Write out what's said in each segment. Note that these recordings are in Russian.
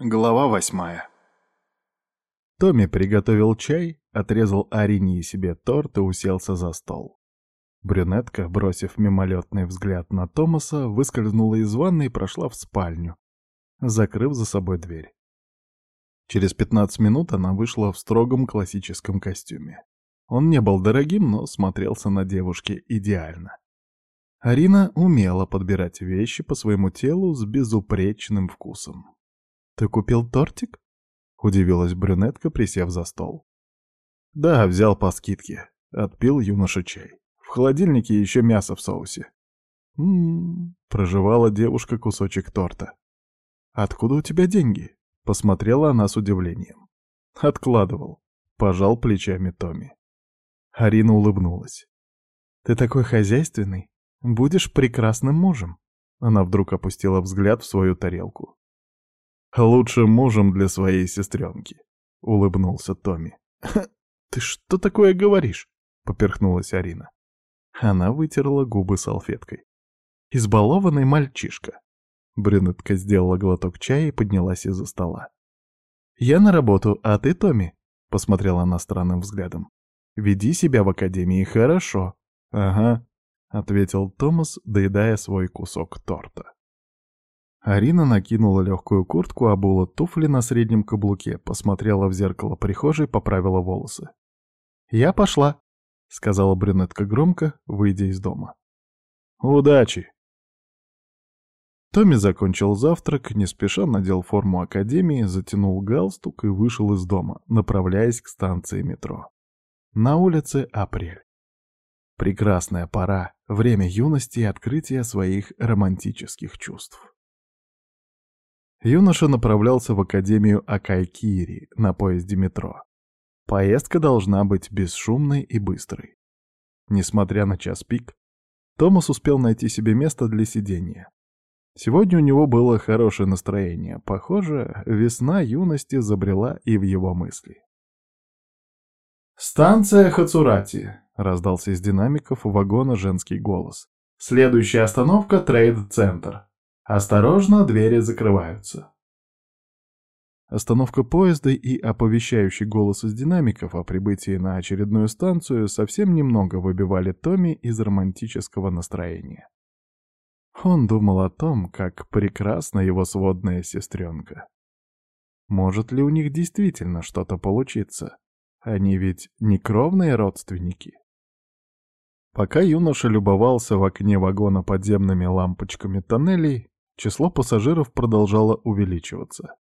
Глава восьмая. Томми приготовил чай, отрезал Арине себе торт и уселся за стол. Брюнетка, бросив мимолетный взгляд на Томаса, выскользнула из ванной и прошла в спальню, закрыв за собой дверь. Через 15 минут она вышла в строгом классическом костюме. Он не был дорогим, но смотрелся на девушке идеально. Арина умела подбирать вещи по своему телу с безупречным вкусом. «Ты купил тортик?» — удивилась брюнетка, присев за стол. «Да, взял по скидке. Отпил юноша чай. В холодильнике еще мясо в соусе». «М-м-м», прожевала девушка кусочек торта. «Откуда у тебя деньги?» — посмотрела она с удивлением. «Откладывал», — пожал плечами Томми. Арина улыбнулась. «Ты такой хозяйственный. Будешь прекрасным мужем». Она вдруг опустила взгляд в свою тарелку. «Лучшим мужем для своей сестренки», — улыбнулся Томми. «Ты что такое говоришь?» — поперхнулась Арина. Она вытерла губы салфеткой. «Избалованный мальчишка». Брюнетка сделала глоток чая и поднялась из-за стола. «Я на работу, а ты, Томми?» — посмотрела она странным взглядом. «Веди себя в академии хорошо». «Ага», — ответил Томас, доедая свой кусок торта. Арина накинула легкую куртку, обула туфли на среднем каблуке, посмотрела в зеркало прихожей, поправила волосы. «Я пошла», — сказала брюнетка громко, выйдя из дома. «Удачи!» Томми закончил завтрак, не спеша надел форму академии, затянул галстук и вышел из дома, направляясь к станции метро. На улице апрель. Прекрасная пора, время юности и открытия своих романтических чувств. Юноша направлялся в Академию Акайкири на поезде метро. Поездка должна быть бесшумной и быстрой. Несмотря на час пик, Томас успел найти себе место для сидения. Сегодня у него было хорошее настроение. Похоже, весна юности забрела и в его мысли. «Станция Хацурати», — раздался из динамиков вагона женский голос. «Следующая остановка — трейд-центр. Осторожно, двери закрываются. Остановка поезда и оповещающий голос из динамиков о прибытии на очередную станцию совсем немного выбивали Томми из романтического настроения. Он думал о том, как прекрасна его сводная сестренка. Может ли у них действительно что-то получиться? Они ведь не кровные родственники. Пока юноша любовался в окне вагона подземными лампочками тоннелей, Число пассажиров продолжало увеличиваться.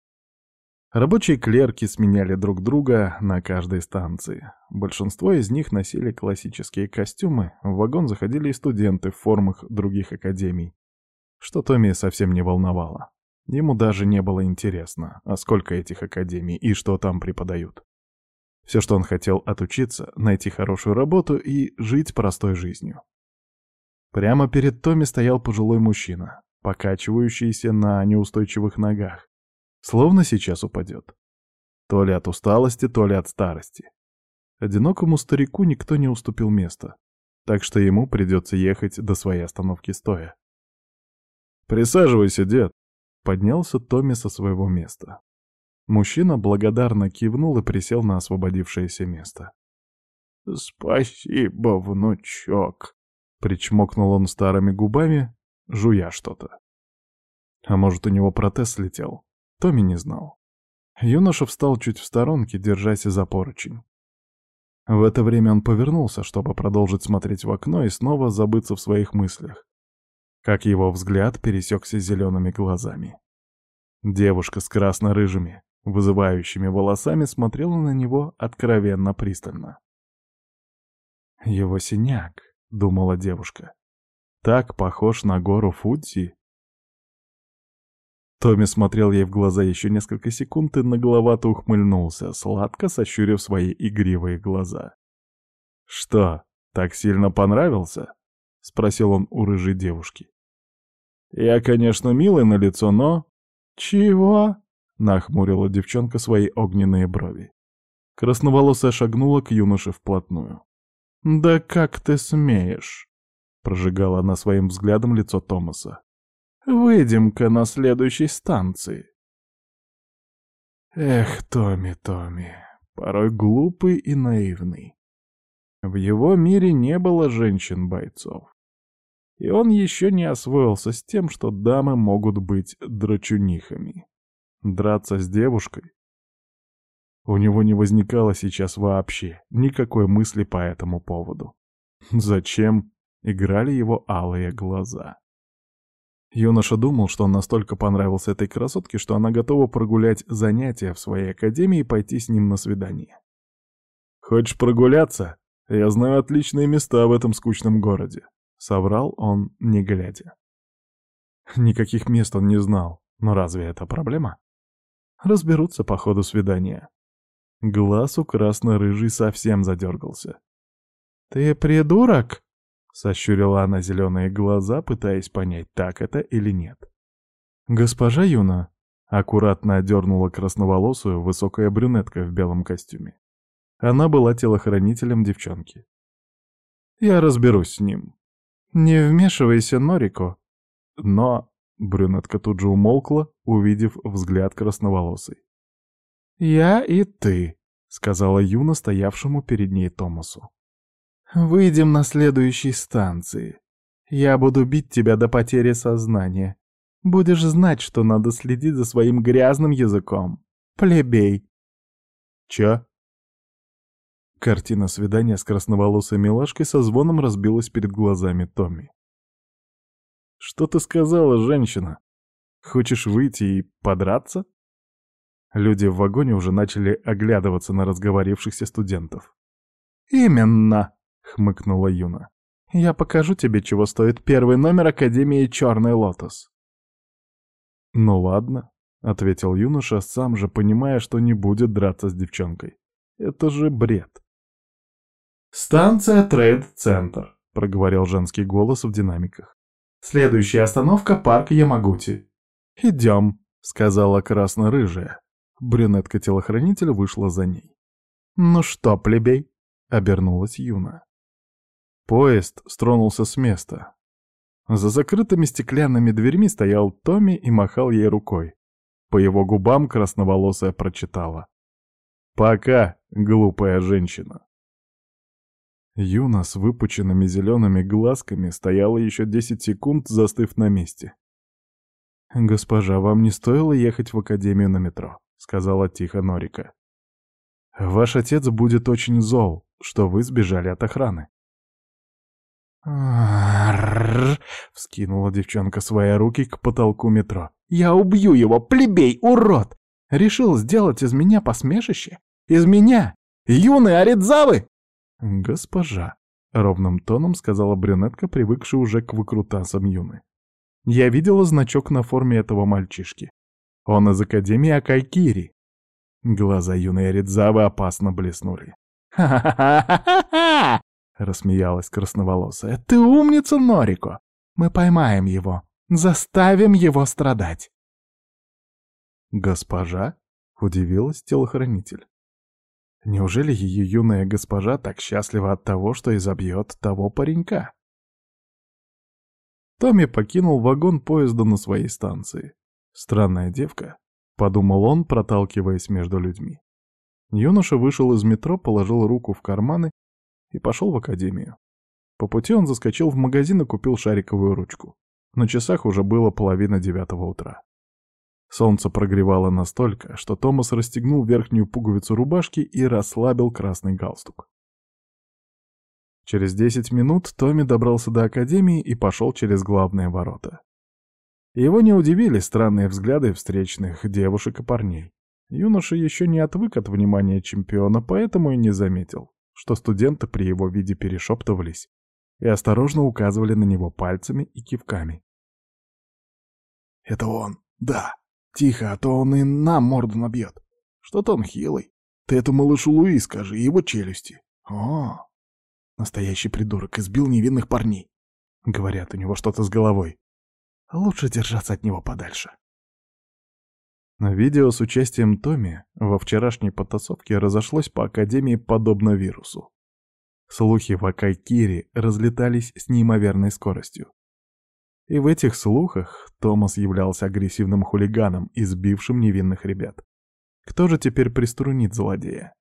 Рабочие клерки сменяли друг друга на каждой станции. Большинство из них носили классические костюмы, в вагон заходили и студенты в формах других академий, что Томми совсем не волновало. Ему даже не было интересно, а сколько этих академий и что там преподают. Все, что он хотел отучиться, найти хорошую работу и жить простой жизнью. Прямо перед Томми стоял пожилой мужчина, покачивающийся на неустойчивых ногах, словно сейчас упадет. То ли от усталости, то ли от старости. Одинокому старику никто не уступил место, так что ему придется ехать до своей остановки стоя. «Присаживайся, дед!» — поднялся Томми со своего места. Мужчина благодарно кивнул и присел на освободившееся место. «Спасибо, внучок!» — причмокнул он старыми губами, жуя что-то. А может, у него протез слетел? Томми не знал. Юноша встал чуть в сторонке, держась за поручень. В это время он повернулся, чтобы продолжить смотреть в окно и снова забыться в своих мыслях. Как его взгляд пересекся зелеными глазами. Девушка с красно-рыжими, вызывающими волосами смотрела на него откровенно пристально. «Его синяк», — думала девушка так похож на гору Фудзи. Томми смотрел ей в глаза еще несколько секунд и нагловато ухмыльнулся, сладко сощурив свои игривые глаза. «Что, так сильно понравился?» — спросил он у рыжей девушки. «Я, конечно, милый на лицо, но...» «Чего?» — нахмурила девчонка свои огненные брови. Красноволосая шагнула к юноше вплотную. «Да как ты смеешь?» Прожигала она своим взглядом лицо Томаса. «Выйдем-ка на следующей станции». Эх, Томми, Томми, порой глупый и наивный. В его мире не было женщин-бойцов. И он еще не освоился с тем, что дамы могут быть драчунихами. Драться с девушкой? У него не возникало сейчас вообще никакой мысли по этому поводу. Зачем играли его алые глаза? Юноша думал, что он настолько понравился этой красотке, что она готова прогулять занятия в своей академии и пойти с ним на свидание. «Хочешь прогуляться? Я знаю отличные места в этом скучном городе», — соврал он, не глядя. Никаких мест он не знал, но разве это проблема? Разберутся по ходу свидания. Глаз у красно-рыжий совсем задергался. «Ты придурок?» — сощурила она зеленые глаза, пытаясь понять, так это или нет. «Госпожа Юна», — аккуратно одернула красноволосую высокая брюнетка в белом костюме. Она была телохранителем девчонки. «Я разберусь с ним». «Не вмешивайся, Норико». Но брюнетка тут же умолкла, увидев взгляд красноволосой. «Я и ты», — сказала Юна стоявшему перед ней Томасу. Выйдем на следующей станции. Я буду бить тебя до потери сознания. Будешь знать, что надо следить за своим грязным языком. Плебей. Чё? Картина свидания с красноволосой милашкой со звоном разбилась перед глазами Томми. «Что ты сказала, женщина? Хочешь выйти и подраться?» Люди в вагоне уже начали оглядываться на разговорившихся студентов. «Именно!» — хмыкнула Юна. «Я покажу тебе, чего стоит первый номер Академии Черный Лотос». «Ну ладно», — ответил юноша, сам же понимая, что не будет драться с девчонкой. «Это же бред». «Станция Трейд-центр», — проговорил женский голос в динамиках. «Следующая остановка — парк Ямагути». «Идем», — сказала красно-рыжая. Брюнетка-телохранитель вышла за ней. «Ну что, плебей?» — обернулась Юна. Поезд стронулся с места. За закрытыми стеклянными дверьми стоял Томми и махал ей рукой. По его губам красноволосая прочитала. «Пока, глупая женщина». Юна с выпученными зелеными глазками стояла еще десять секунд, застыв на месте. «Госпожа, вам не стоило ехать в академию на метро», — сказала тихо Норика. «Ваш отец будет очень зол, что вы сбежали от охраны». Вскинула девчонка свои руки к потолку метро. «Я убью его, плебей, урод! Решил сделать из меня посмешище? Из меня? Юный Аридзавы!» «Госпожа», — ровным тоном сказала брюнетка, привыкшая уже к выкрутасам Юны. «Я видела значок на форме этого мальчишки. Он из Академии Акайкири». Глаза юной Аридзавы опасно блеснули. «Ха-ха-ха-ха-ха! — рассмеялась красноволосая. «Ты умница, Норико! Мы поймаем его, заставим его страдать!» «Госпожа?» — удивилась телохранитель. «Неужели ее юная госпожа так счастлива от того, что изобьет того паренька?» Томми покинул вагон поезда на своей станции. «Странная девка», — подумал он, проталкиваясь между людьми. Юноша вышел из метро, положил руку в карманы и пошел в академию. По пути он заскочил в магазин и купил шариковую ручку. На часах уже было половина девятого утра. Солнце прогревало настолько, что Томас расстегнул верхнюю пуговицу рубашки и расслабил красный галстук. Через десять минут Томми добрался до академии и пошел через главные ворота. Его не удивили странные взгляды встречных девушек и парней. Юноша еще не отвык от внимания чемпиона, поэтому и не заметил что студенты при его виде перешептывались и осторожно указывали на него пальцами и кивками. «Это он, да. Тихо, а то он и нам морду набьет. Что-то он хилый. Ты это малышу Луи скажи, его челюсти. О, настоящий придурок, избил невинных парней. Говорят, у него что-то с головой. Лучше держаться от него подальше». Видео с участием Томи во вчерашней потасовке разошлось по Академии подобно вирусу. Слухи в Акайкире разлетались с неимоверной скоростью. И в этих слухах Томас являлся агрессивным хулиганом, избившим невинных ребят. Кто же теперь приструнит злодея?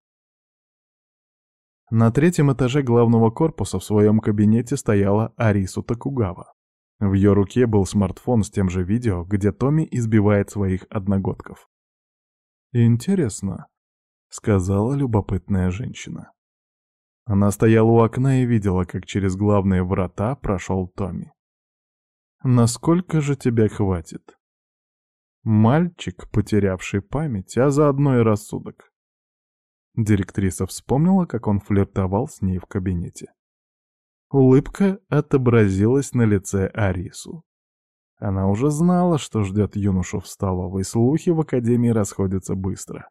На третьем этаже главного корпуса в своем кабинете стояла Арису Такугава. В ее руке был смартфон с тем же видео, где Томми избивает своих одногодков. «Интересно», — сказала любопытная женщина. Она стояла у окна и видела, как через главные врата прошел Томми. «Насколько же тебя хватит?» Мальчик, потерявший память, а заодно и рассудок. Директриса вспомнила, как он флиртовал с ней в кабинете. Улыбка отобразилась на лице Арису. Она уже знала, что ждет юношу в столовой, слухи в академии расходятся быстро.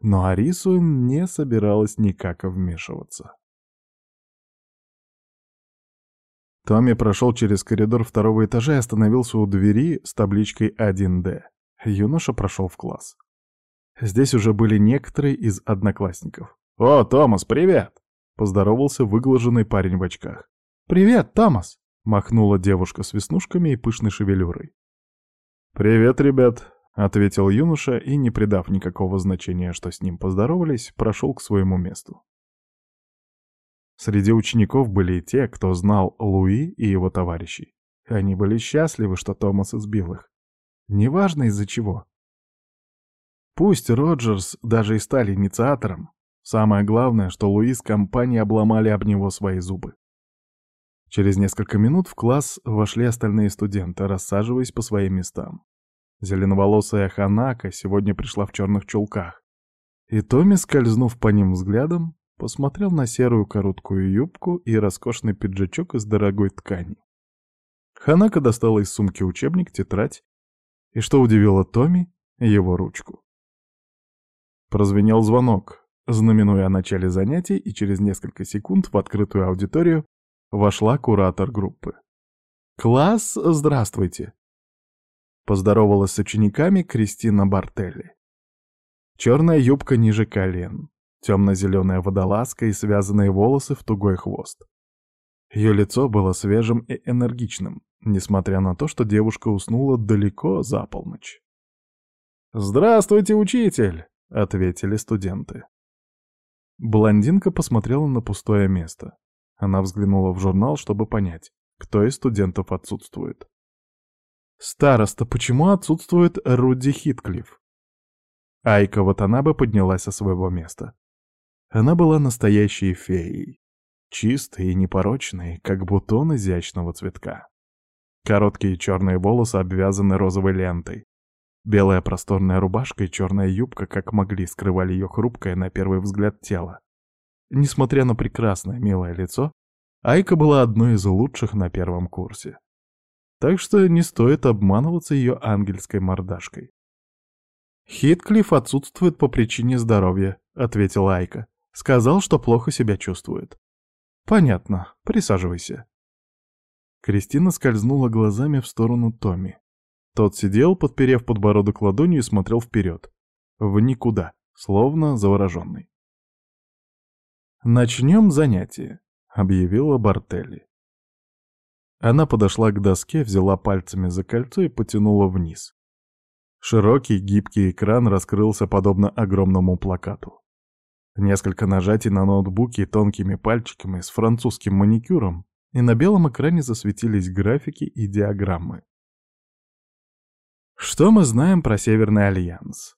Но Арису не собиралась никак вмешиваться. Томми прошел через коридор второго этажа и остановился у двери с табличкой 1D. Юноша прошел в класс. Здесь уже были некоторые из одноклассников. «О, Томас, привет!» — поздоровался выглаженный парень в очках. «Привет, Томас!» — махнула девушка с веснушками и пышной шевелюрой. «Привет, ребят!» — ответил юноша и, не придав никакого значения, что с ним поздоровались, прошел к своему месту. Среди учеников были и те, кто знал Луи и его товарищей. Они были счастливы, что Томас избил их. Неважно из-за чего. Пусть Роджерс даже и стали инициатором, самое главное, что Луи с компанией обломали об него свои зубы. Через несколько минут в класс вошли остальные студенты, рассаживаясь по своим местам. Зеленоволосая Ханака сегодня пришла в черных чулках. И Томми, скользнув по ним взглядом, посмотрел на серую короткую юбку и роскошный пиджачок из дорогой ткани. Ханака достала из сумки учебник, тетрадь и, что удивило Томми, его ручку. Прозвенел звонок, знаменуя о начале занятий, и через несколько секунд в открытую аудиторию вошла куратор группы. «Класс, здравствуйте!» Поздоровалась с учениками Кристина Бартелли. Черная юбка ниже колен, темно-зеленая водолазка и связанные волосы в тугой хвост. Ее лицо было свежим и энергичным, несмотря на то, что девушка уснула далеко за полночь. «Здравствуйте, учитель!» — ответили студенты. Блондинка посмотрела на пустое место. Она взглянула в журнал, чтобы понять, кто из студентов отсутствует. «Староста, почему отсутствует Руди Хитклифф?» Айка Ватанабе поднялась со своего места. Она была настоящей феей, чистой и непорочной, как бутон изящного цветка. Короткие черные волосы обвязаны розовой лентой. Белая просторная рубашка и черная юбка, как могли, скрывали ее хрупкое на первый взгляд тело. Несмотря на прекрасное милое лицо, Айка была одной из лучших на первом курсе. Так что не стоит обманываться ее ангельской мордашкой. «Хитклифф отсутствует по причине здоровья», — ответила Айка. Сказал, что плохо себя чувствует. Понятно. Присаживайся. Кристина скользнула глазами в сторону Томми. Тот сидел, подперев подбородок ладонью и смотрел вперед. В никуда, словно завороженный. «Начнем занятие», — объявила Бартелли. Она подошла к доске, взяла пальцами за кольцо и потянула вниз. Широкий гибкий экран раскрылся подобно огромному плакату. Несколько нажатий на ноутбуке тонкими пальчиками с французским маникюром, и на белом экране засветились графики и диаграммы. «Что мы знаем про Северный Альянс?»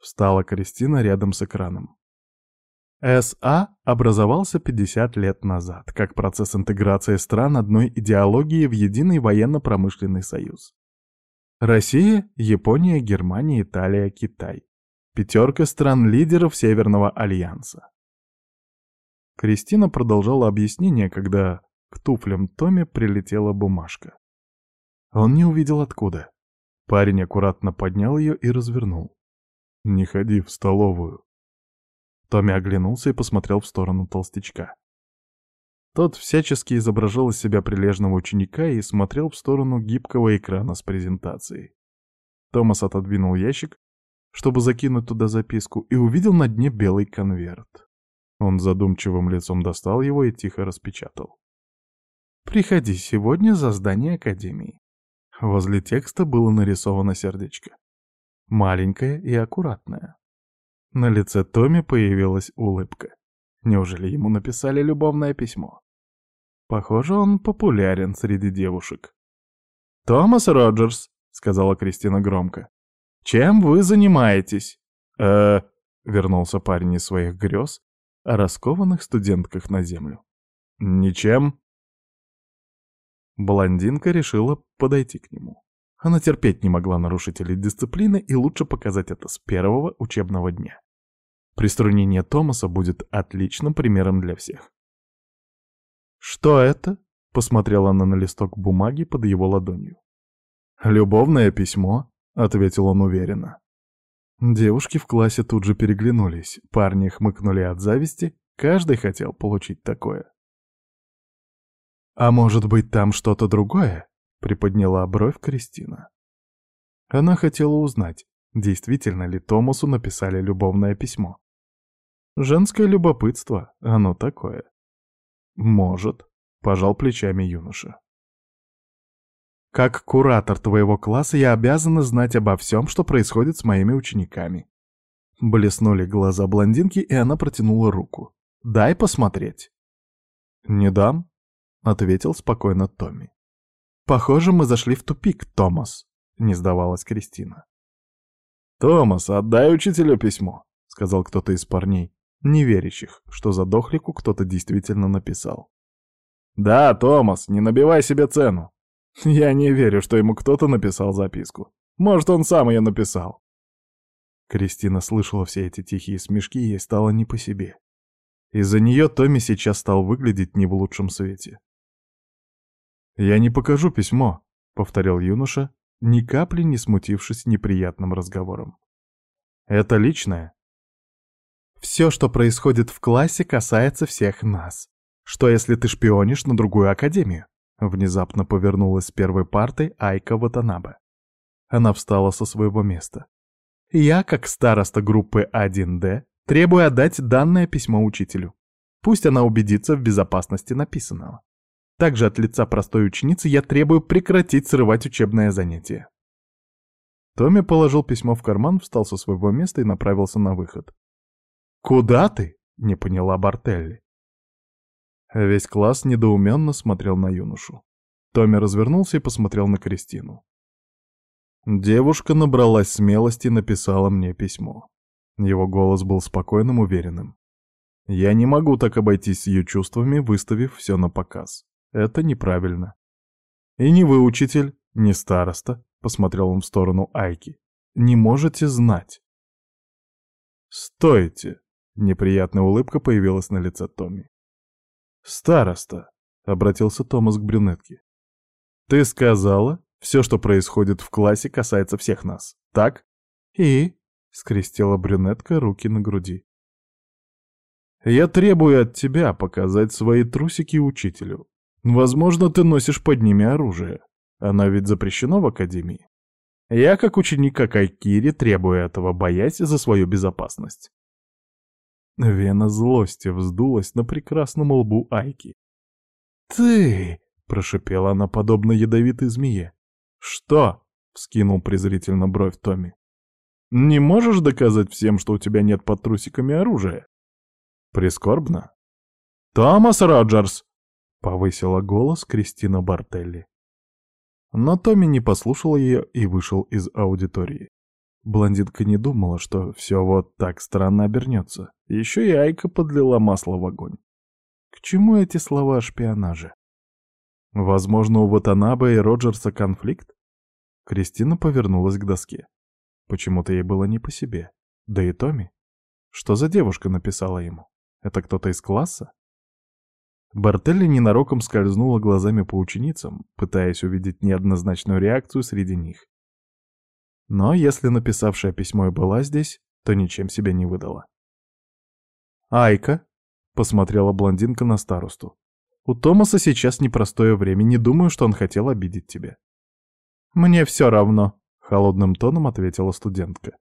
Встала Кристина рядом с экраном. СА образовался 50 лет назад, как процесс интеграции стран одной идеологии в единый военно-промышленный союз. Россия, Япония, Германия, Италия, Китай. Пятерка стран-лидеров Северного Альянса. Кристина продолжала объяснение, когда к туфлям Томи прилетела бумажка. Он не увидел откуда. Парень аккуратно поднял ее и развернул. «Не ходи в столовую». Томми оглянулся и посмотрел в сторону толстячка. Тот всячески изображал из себя прилежного ученика и смотрел в сторону гибкого экрана с презентацией. Томас отодвинул ящик чтобы закинуть туда записку, и увидел на дне белый конверт. Он задумчивым лицом достал его и тихо распечатал. «Приходи сегодня за здание Академии». Возле текста было нарисовано сердечко. Маленькое и аккуратное. На лице Томми появилась улыбка. Неужели ему написали любовное письмо? Похоже, он популярен среди девушек. «Томас Роджерс», — сказала Кристина громко. «Чем вы занимаетесь?» «Э-э...» вернулся парень из своих грез о раскованных студентках на землю. «Ничем». Блондинка решила подойти к нему. Она терпеть не могла нарушителей дисциплины и лучше показать это с первого учебного дня. Приструнение Томаса будет отличным примером для всех. «Что это?» — посмотрела она на листок бумаги под его ладонью. «Любовное письмо», — ответил он уверенно. Девушки в классе тут же переглянулись, парни хмыкнули от зависти, каждый хотел получить такое. «А может быть, там что-то другое?» — приподняла бровь Кристина. Она хотела узнать, действительно ли Томасу написали любовное письмо. Женское любопытство, оно такое. Может, пожал плечами юноша. Как куратор твоего класса я обязана знать обо всем, что происходит с моими учениками. Блеснули глаза блондинки, и она протянула руку. «Дай посмотреть». «Не дам», — ответил спокойно Томми. «Похоже, мы зашли в тупик, Томас», — не сдавалась Кристина. «Томас, отдай учителю письмо», — сказал кто-то из парней, не верящих, что за дохлику кто-то действительно написал. «Да, Томас, не набивай себе цену. Я не верю, что ему кто-то написал записку. Может, он сам ее написал». Кристина слышала все эти тихие смешки, и ей стало не по себе. Из-за нее Томми сейчас стал выглядеть не в лучшем свете. «Я не покажу письмо», — повторил юноша, ни капли не смутившись неприятным разговором. «Это личное». «Все, что происходит в классе, касается всех нас. Что, если ты шпионишь на другую академию?» Внезапно повернулась с первой партой Айка Ватанабе. Она встала со своего места. «Я, как староста группы 1D, требую отдать данное письмо учителю. Пусть она убедится в безопасности написанного. Также от лица простой ученицы я требую прекратить срывать учебное занятие». Томми положил письмо в карман, встал со своего места и направился на выход. «Куда ты?» — не поняла Бартелли. Весь класс недоуменно смотрел на юношу. Томми развернулся и посмотрел на Кристину. Девушка набралась смелости и написала мне письмо. Его голос был спокойным, уверенным. Я не могу так обойтись с ее чувствами, выставив все на показ. Это неправильно. И ни вы, учитель, ни староста, посмотрел он в сторону Айки, не можете знать. Стойте! Неприятная улыбка появилась на лице Томми. «Староста», — обратился Томас к брюнетке. «Ты сказала, все, что происходит в классе, касается всех нас, так?» «И?» — скрестила брюнетка руки на груди. «Я требую от тебя показать свои трусики учителю. Возможно, ты носишь под ними оружие. Оно ведь запрещено в Академии. Я, как ученик Акайкири, требую этого, боясь за свою безопасность. Вена злости вздулась на прекрасном лбу Айки. «Ты!» — прошипела она, подобно ядовитой змее. «Что?» — вскинул презрительно бровь Томми. «Не можешь доказать всем, что у тебя нет под трусиками оружия?» «Прискорбно». «Томас Роджерс!» — повысила голос Кристина Бартелли. Но Томми не послушал ее и вышел из аудитории. Блондинка не думала, что все вот так странно обернется. Еще и Айка подлила масло в огонь. К чему эти слова о шпионаже? Возможно, у Ватанаба и Роджерса конфликт? Кристина повернулась к доске. Почему-то ей было не по себе. Да и Томми. Что за девушка написала ему? Это кто-то из класса? Бартелли ненароком скользнула глазами по ученицам, пытаясь увидеть неоднозначную реакцию среди них. Но если написавшая письмо и была здесь, то ничем себя не выдала. «Айка», — посмотрела блондинка на старосту, — «у Томаса сейчас непростое время, не думаю, что он хотел обидеть тебя». «Мне все равно», — холодным тоном ответила студентка.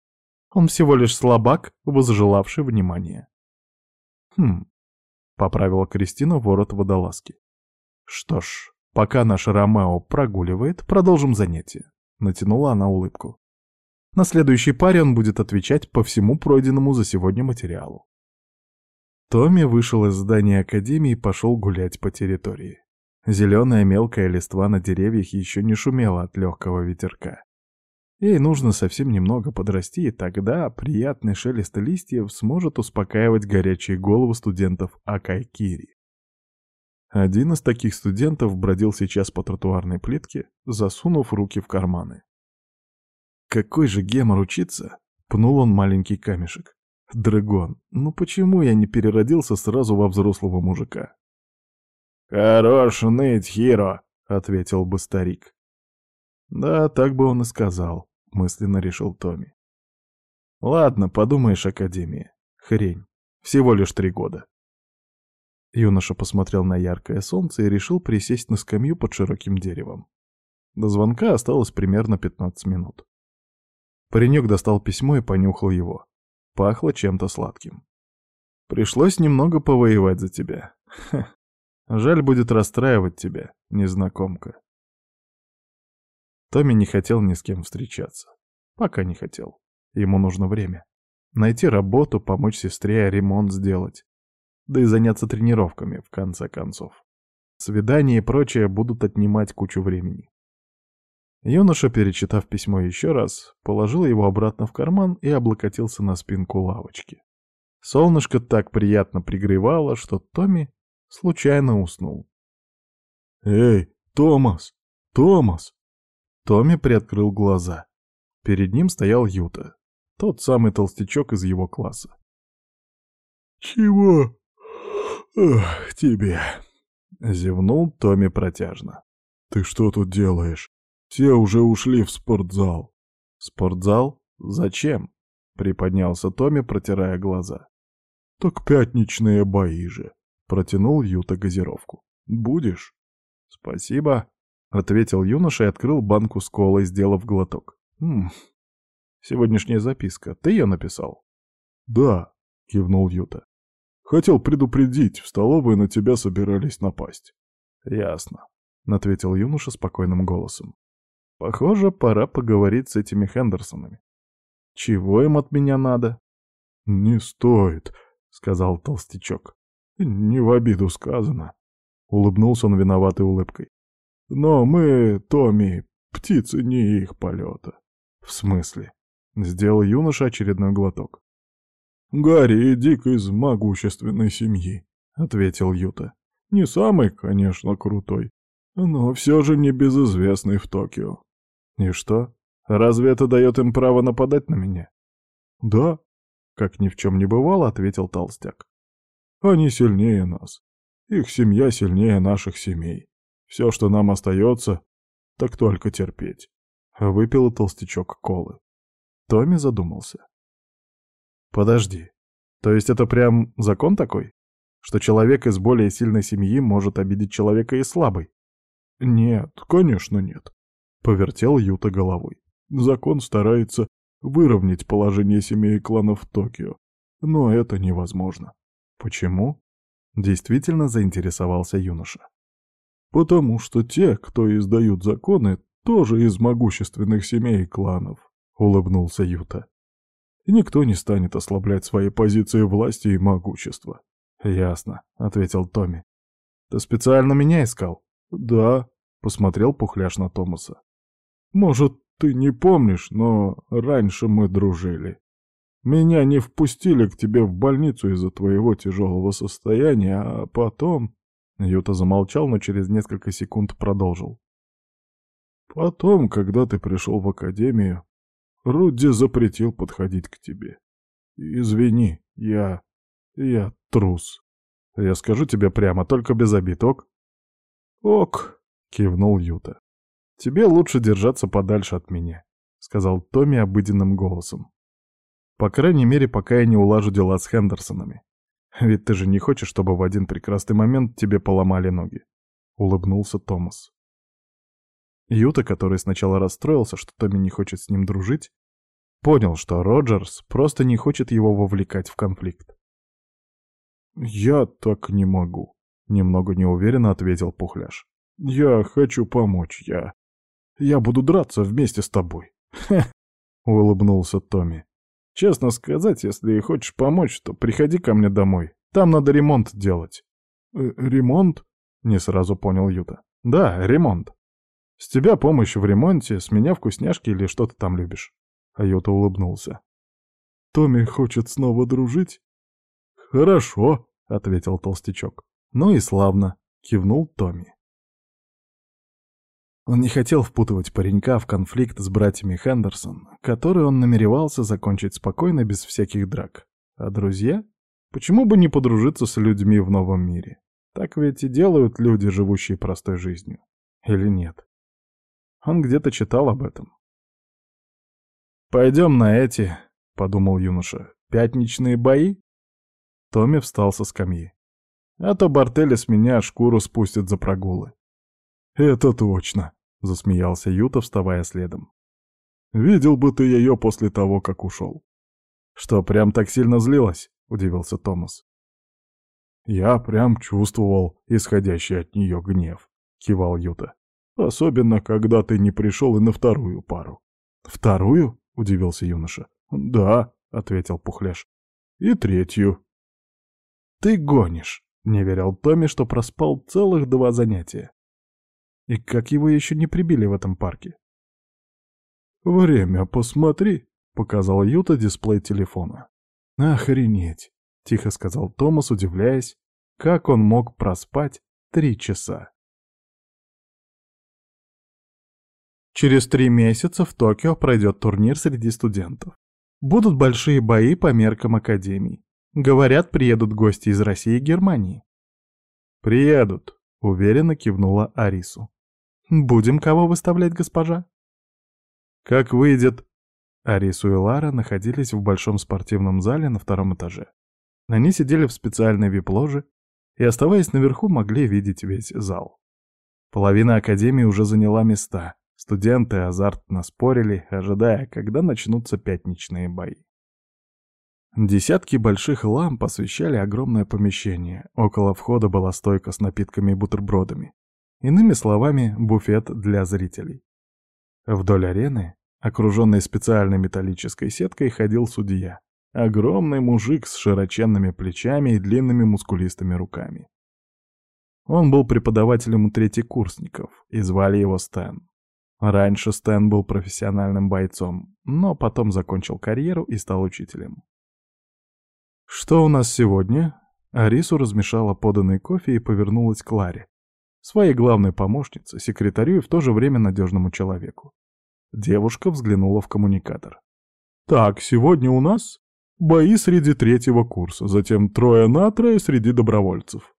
«Он всего лишь слабак, возжелавший внимания». «Хм», — поправила Кристина ворот водолазки. «Что ж, пока наш Ромео прогуливает, продолжим занятие», — натянула она улыбку. На следующей паре он будет отвечать по всему пройденному за сегодня материалу. Томми вышел из здания Академии и пошел гулять по территории. Зеленая мелкая листва на деревьях еще не шумела от легкого ветерка. Ей нужно совсем немного подрасти, и тогда приятный шелест листьев сможет успокаивать горячие головы студентов Акайкири. Один из таких студентов бродил сейчас по тротуарной плитке, засунув руки в карманы. Какой же гемор учиться? Пнул он маленький камешек. Драгон, ну почему я не переродился сразу во взрослого мужика? «Хорош ныть, Хиро!» — ответил бы старик. «Да, так бы он и сказал», — мысленно решил Томми. «Ладно, подумаешь, Академия. Хрень. Всего лишь три года». Юноша посмотрел на яркое солнце и решил присесть на скамью под широким деревом. До звонка осталось примерно 15 минут. Паренек достал письмо и понюхал его. Пахло чем-то сладким. Пришлось немного повоевать за тебя. Ха. Жаль будет расстраивать тебя, незнакомка. Томми не хотел ни с кем встречаться. Пока не хотел. Ему нужно время. Найти работу, помочь сестре ремонт сделать. Да и заняться тренировками, в конце концов. Свидания и прочее будут отнимать кучу времени. Юноша, перечитав письмо еще раз, положил его обратно в карман и облокотился на спинку лавочки. Солнышко так приятно пригревало, что Томми случайно уснул. «Эй, Томас! Томас!» Томми приоткрыл глаза. Перед ним стоял Юта, тот самый толстячок из его класса. «Чего? Ох, тебе!» — зевнул Томми протяжно. «Ты что тут делаешь? Все уже ушли в спортзал. Спортзал? Зачем? Приподнялся Томми, протирая глаза. Так пятничные бои же. Протянул Юта газировку. Будешь? Спасибо. Ответил юноша и открыл банку с колой, сделав глоток. Ммм, сегодняшняя записка. Ты ее написал? Да, кивнул Юта. Хотел предупредить, в столовой на тебя собирались напасть. Ясно, ответил юноша спокойным голосом. Похоже, пора поговорить с этими Хендерсонами. Чего им от меня надо? Не стоит, сказал толстячок. Не в обиду сказано. Улыбнулся он виноватой улыбкой. Но мы, Томми, птицы не их полета. В смысле? Сделал юноша очередной глоток. Гарри Дик из могущественной семьи, ответил Юта. Не самый, конечно, крутой, но все же не безызвестный в Токио. И что? Разве это дает им право нападать на меня? Да, как ни в чем не бывало, ответил толстяк. Они сильнее нас. Их семья сильнее наших семей. Все, что нам остается, так только терпеть. Выпил толстячок колы. Томми задумался. Подожди, то есть это прям закон такой? Что человек из более сильной семьи может обидеть человека из слабой? Нет, конечно нет. Повертел Юта головой. Закон старается выровнять положение семей кланов в Токио. Но это невозможно. Почему? Действительно заинтересовался юноша. Потому что те, кто издают законы, тоже из могущественных семей и кланов, улыбнулся Юта. Никто не станет ослаблять свои позиции власти и могущества. Ясно, ответил Томми. Ты специально меня искал? Да, посмотрел Пухляш на Томаса. Может, ты не помнишь, но раньше мы дружили. Меня не впустили к тебе в больницу из-за твоего тяжелого состояния, а потом...» Юта замолчал, но через несколько секунд продолжил. «Потом, когда ты пришел в академию, Рудди запретил подходить к тебе. Извини, я... я трус. Я скажу тебе прямо, только без обид, ок?» «Ок», — кивнул Юта. «Тебе лучше держаться подальше от меня», — сказал Томми обыденным голосом. «По крайней мере, пока я не улажу дела с Хендерсонами. Ведь ты же не хочешь, чтобы в один прекрасный момент тебе поломали ноги», — улыбнулся Томас. Юта, который сначала расстроился, что Томми не хочет с ним дружить, понял, что Роджерс просто не хочет его вовлекать в конфликт. «Я так не могу», — немного неуверенно ответил Пухляш. «Я хочу помочь, я...» Я буду драться вместе с тобой. Хе, улыбнулся Томми. «Честно сказать, если хочешь помочь, то приходи ко мне домой. Там надо ремонт делать». «Э, «Ремонт?» — не сразу понял Юта. «Да, ремонт. С тебя помощь в ремонте, с меня вкусняшки или что ты там любишь». А Юта улыбнулся. «Томми хочет снова дружить?» «Хорошо», — ответил толстячок. «Ну и славно», — кивнул Томми. Он не хотел впутывать паренька в конфликт с братьями Хендерсон, который он намеревался закончить спокойно, без всяких драк. А друзья? Почему бы не подружиться с людьми в новом мире? Так ведь и делают люди, живущие простой жизнью. Или нет? Он где-то читал об этом. «Пойдем на эти», — подумал юноша, — «пятничные бои?» Томми встал со скамьи. «А то Бартели с меня шкуру спустят за прогулы». «Это точно», — засмеялся Юта, вставая следом. «Видел бы ты ее после того, как ушел». «Что, прям так сильно злилась?» — удивился Томас. «Я прям чувствовал исходящий от нее гнев», — кивал Юта. «Особенно, когда ты не пришел и на вторую пару». «Вторую?» — удивился юноша. «Да», — ответил Пухляш. «И третью». «Ты гонишь», — не верил Томми, что проспал целых два занятия. И как его еще не прибили в этом парке? «Время, посмотри», — показал Юта дисплей телефона. «Охренеть», — тихо сказал Томас, удивляясь, как он мог проспать три часа. Через три месяца в Токио пройдет турнир среди студентов. Будут большие бои по меркам Академии. Говорят, приедут гости из России и Германии. «Приедут», — уверенно кивнула Арису. «Будем кого выставлять, госпожа?» «Как выйдет...» Арису и Лара находились в большом спортивном зале на втором этаже. Они сидели в специальной вип-ложе и, оставаясь наверху, могли видеть весь зал. Половина Академии уже заняла места. Студенты азартно спорили, ожидая, когда начнутся пятничные бои. Десятки больших ламп освещали огромное помещение. Около входа была стойка с напитками и бутербродами. Иными словами, буфет для зрителей. Вдоль арены, окруженной специальной металлической сеткой, ходил судья. Огромный мужик с широченными плечами и длинными мускулистыми руками. Он был преподавателем у третьекурсников, и звали его Стэн. Раньше Стэн был профессиональным бойцом, но потом закончил карьеру и стал учителем. «Что у нас сегодня?» Арису размешала поданный кофе и повернулась к Ларе, своей главной помощнице, секретарю и в то же время надежному человеку. Девушка взглянула в коммуникатор. «Так, сегодня у нас бои среди третьего курса, затем трое на трое среди добровольцев».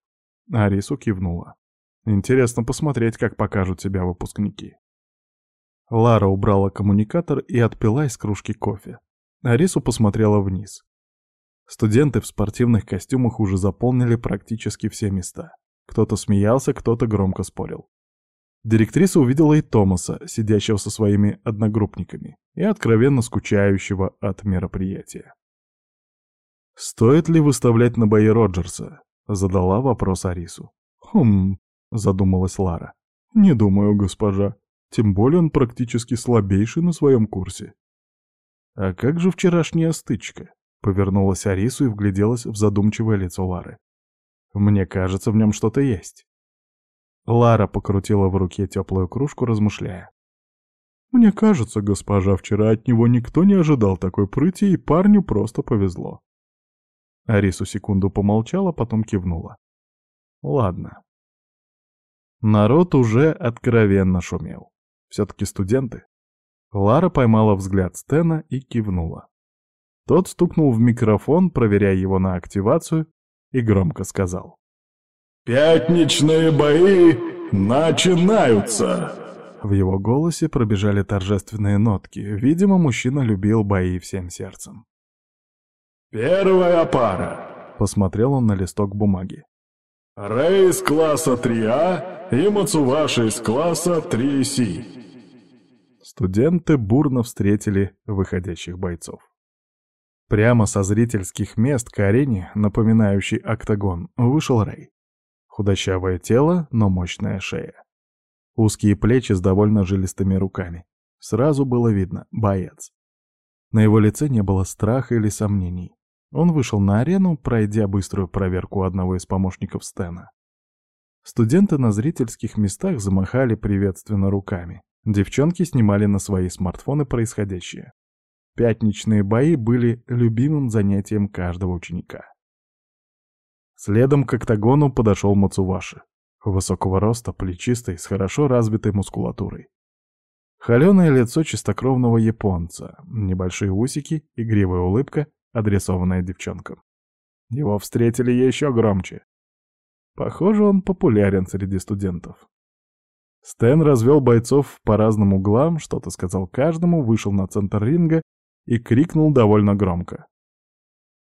Арису кивнула. «Интересно посмотреть, как покажут себя выпускники». Лара убрала коммуникатор и отпила из кружки кофе. Арису посмотрела вниз. Студенты в спортивных костюмах уже заполнили практически все места. Кто-то смеялся, кто-то громко спорил. Директриса увидела и Томаса, сидящего со своими одногруппниками, и откровенно скучающего от мероприятия. «Стоит ли выставлять на бои Роджерса?» — задала вопрос Арису. «Хм...» — задумалась Лара. «Не думаю, госпожа. Тем более он практически слабейший на своем курсе». «А как же вчерашняя стычка?» — повернулась Арису и вгляделась в задумчивое лицо Лары. Мне кажется, в нем что-то есть. Лара покрутила в руке теплую кружку, размышляя. «Мне кажется, госпожа, вчера от него никто не ожидал такой прыти, и парню просто повезло». Арису секунду помолчала, потом кивнула. «Ладно». Народ уже откровенно шумел. Все-таки студенты. Лара поймала взгляд Стена и кивнула. Тот стукнул в микрофон, проверяя его на активацию, и громко сказал. «Пятничные бои начинаются!» В его голосе пробежали торжественные нотки. Видимо, мужчина любил бои всем сердцем. «Первая пара!» — посмотрел он на листок бумаги. «Рэй из класса 3А и Мацуваши из класса 3С». Студенты бурно встретили выходящих бойцов. Прямо со зрительских мест к арене, напоминающей октагон, вышел Рэй. Худощавое тело, но мощная шея. Узкие плечи с довольно жилистыми руками. Сразу было видно — боец. На его лице не было страха или сомнений. Он вышел на арену, пройдя быструю проверку одного из помощников Стена. Студенты на зрительских местах замахали приветственно руками. Девчонки снимали на свои смартфоны происходящее. Пятничные бои были любимым занятием каждого ученика. Следом к октагону подошел Мацуваши. Высокого роста, плечистый, с хорошо развитой мускулатурой. Холеное лицо чистокровного японца, небольшие усики, игривая улыбка, адресованная девчонкам. Его встретили еще громче. Похоже, он популярен среди студентов. Стэн развел бойцов по разным углам, что-то сказал каждому, вышел на центр ринга и крикнул довольно громко.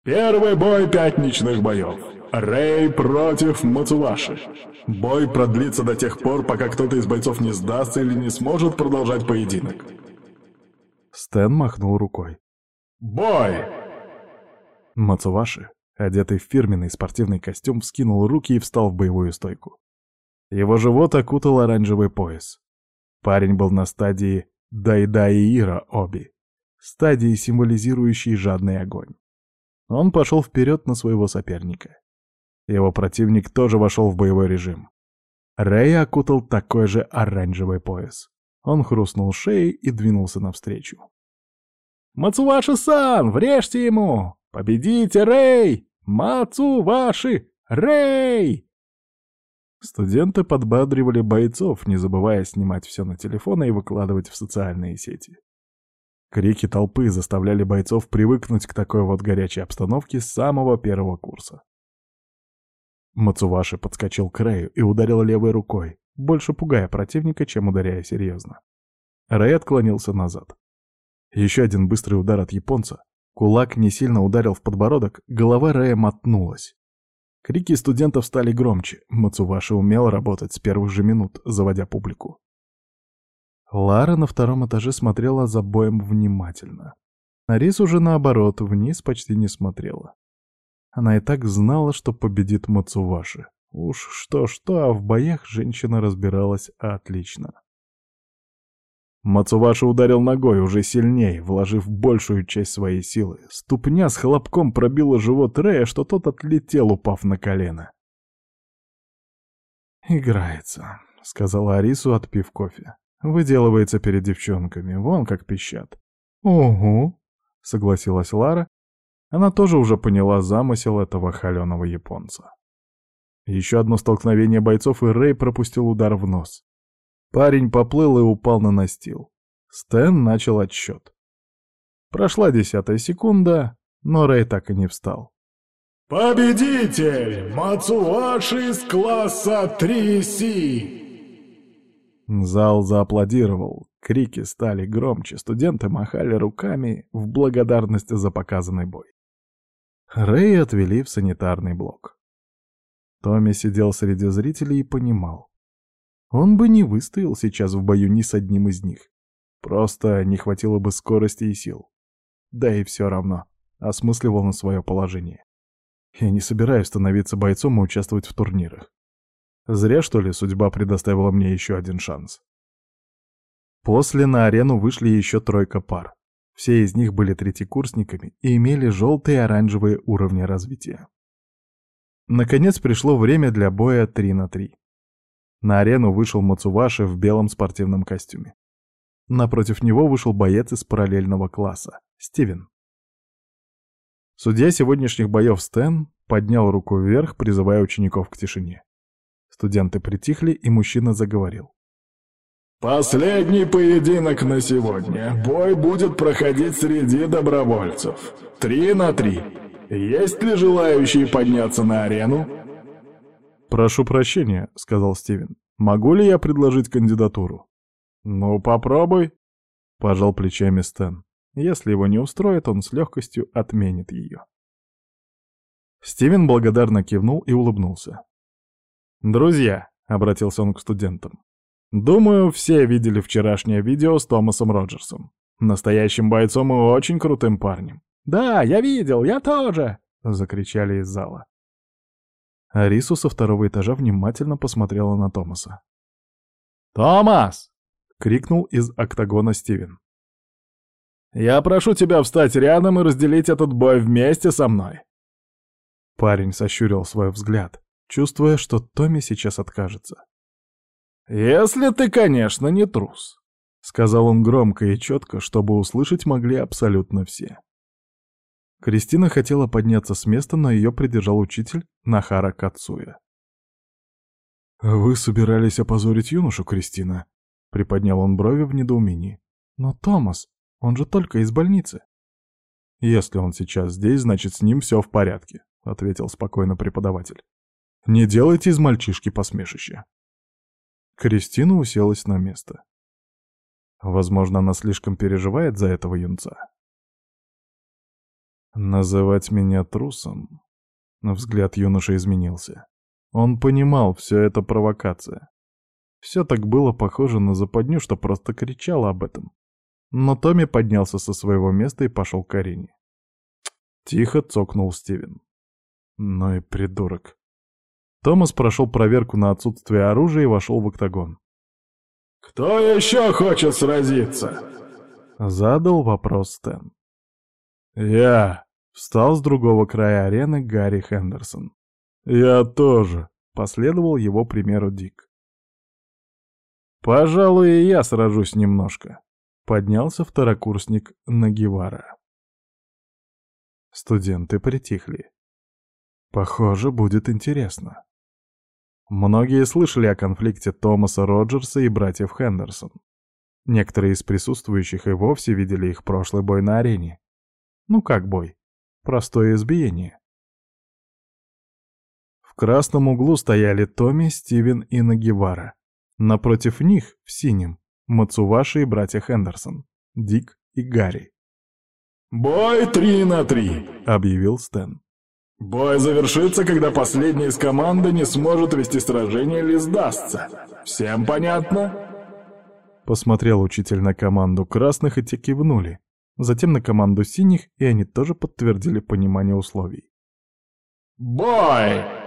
«Первый бой пятничных боев. Рэй против Мацуваши. Бой продлится до тех пор, пока кто-то из бойцов не сдастся или не сможет продолжать поединок». Стэн махнул рукой. «Бой!» Мацуваши, одетый в фирменный спортивный костюм, вскинул руки и встал в боевую стойку. Его живот окутал оранжевый пояс. Парень был на стадии Дайдаиира Оби, стадии, символизирующей жадный огонь. Он пошел вперед на своего соперника. Его противник тоже вошел в боевой режим. Рэй окутал такой же оранжевый пояс. Он хрустнул шеей и двинулся навстречу. «Мацуваши-сан, врежьте ему! Победите, Рэй! Мацуваши! Рэй!» Студенты подбадривали бойцов, не забывая снимать все на телефоны и выкладывать в социальные сети. Крики толпы заставляли бойцов привыкнуть к такой вот горячей обстановке с самого первого курса. Мацуваши подскочил к Рэю и ударил левой рукой, больше пугая противника, чем ударяя серьезно. Рэй отклонился назад. Еще один быстрый удар от японца. Кулак не сильно ударил в подбородок, голова Рэя мотнулась. Крики студентов стали громче. Мацуваши умел работать с первых же минут, заводя публику. Лара на втором этаже смотрела за боем внимательно. Арис уже наоборот, вниз почти не смотрела. Она и так знала, что победит Мацуваши. Уж что-что, а в боях женщина разбиралась отлично. Мацуваши ударил ногой уже сильнее, вложив большую часть своей силы. Ступня с хлопком пробила живот Рея, что тот отлетел, упав на колено. «Играется», — сказала Арису, отпив кофе. «Выделывается перед девчонками, вон как пищат». «Угу», — согласилась Лара. Она тоже уже поняла замысел этого холеного японца. Еще одно столкновение бойцов, и Рэй пропустил удар в нос. Парень поплыл и упал на настил. Стэн начал отсчет. Прошла десятая секунда, но Рэй так и не встал. «Победитель! Мацуаши из класса 3С!» Зал зааплодировал, крики стали громче, студенты махали руками в благодарность за показанный бой. Рэй отвели в санитарный блок. Томми сидел среди зрителей и понимал. Он бы не выстоял сейчас в бою ни с одним из них. Просто не хватило бы скорости и сил. Да и все равно, осмысливал на свое положение. Я не собираюсь становиться бойцом и участвовать в турнирах. Зря, что ли, судьба предоставила мне еще один шанс. После на арену вышли еще тройка пар. Все из них были третьекурсниками и имели желтые и оранжевые уровни развития. Наконец пришло время для боя 3 на 3. На арену вышел Мацуваши в белом спортивном костюме. Напротив него вышел боец из параллельного класса, Стивен. Судья сегодняшних боев Стэн поднял руку вверх, призывая учеников к тишине. Студенты притихли, и мужчина заговорил. «Последний поединок на сегодня. Бой будет проходить среди добровольцев. Три на три. Есть ли желающие подняться на арену?» «Прошу прощения», — сказал Стивен. «Могу ли я предложить кандидатуру?» «Ну, попробуй», — пожал плечами Стэн. Если его не устроит, он с легкостью отменит ее. Стивен благодарно кивнул и улыбнулся. «Друзья», — обратился он к студентам, — «думаю, все видели вчерашнее видео с Томасом Роджерсом. Настоящим бойцом и очень крутым парнем». «Да, я видел, я тоже!» — закричали из зала. Арису со второго этажа внимательно посмотрела на Томаса. «Томас!» — крикнул из октагона Стивен. Я прошу тебя встать рядом и разделить этот бой вместе со мной. Парень сощурил свой взгляд, чувствуя, что Томми сейчас откажется. «Если ты, конечно, не трус», — сказал он громко и четко, чтобы услышать могли абсолютно все. Кристина хотела подняться с места, но ее придержал учитель Нахара Кацуя. «Вы собирались опозорить юношу, Кристина?» — приподнял он брови в недоумении. «Но Томас, он же только из больницы». «Если он сейчас здесь, значит, с ним все в порядке», — ответил спокойно преподаватель. «Не делайте из мальчишки посмешище». Кристина уселась на место. Возможно, она слишком переживает за этого юнца. Называть меня трусом? Взгляд юноши изменился. Он понимал, все это провокация. Все так было похоже на западню, что просто кричало об этом. Но Томми поднялся со своего места и пошел к Арине. Тихо цокнул Стивен. Ну и придурок. Томас прошел проверку на отсутствие оружия и вошел в октагон. «Кто еще хочет сразиться?» Задал вопрос Стэн. «Я!» — встал с другого края арены Гарри Хендерсон. «Я тоже!» — последовал его примеру Дик. «Пожалуй, и я сражусь немножко», — поднялся второкурсник Нагивара. Студенты притихли. Похоже, будет интересно. Многие слышали о конфликте Томаса Роджерса и братьев Хендерсон. Некоторые из присутствующих и вовсе видели их прошлый бой на арене. Ну как бой? Простое избиение. В красном углу стояли Томми, Стивен и Нагивара. Напротив них, в синем, Мацуваши и братья Хендерсон, Дик и Гарри. «Бой три на три», — объявил Стэн. «Бой завершится, когда последний из команды не сможет вести сражение или сдастся. Всем понятно?» Посмотрел учитель на команду красных, и те кивнули затем на команду синих, и они тоже подтвердили понимание условий. «Бой!»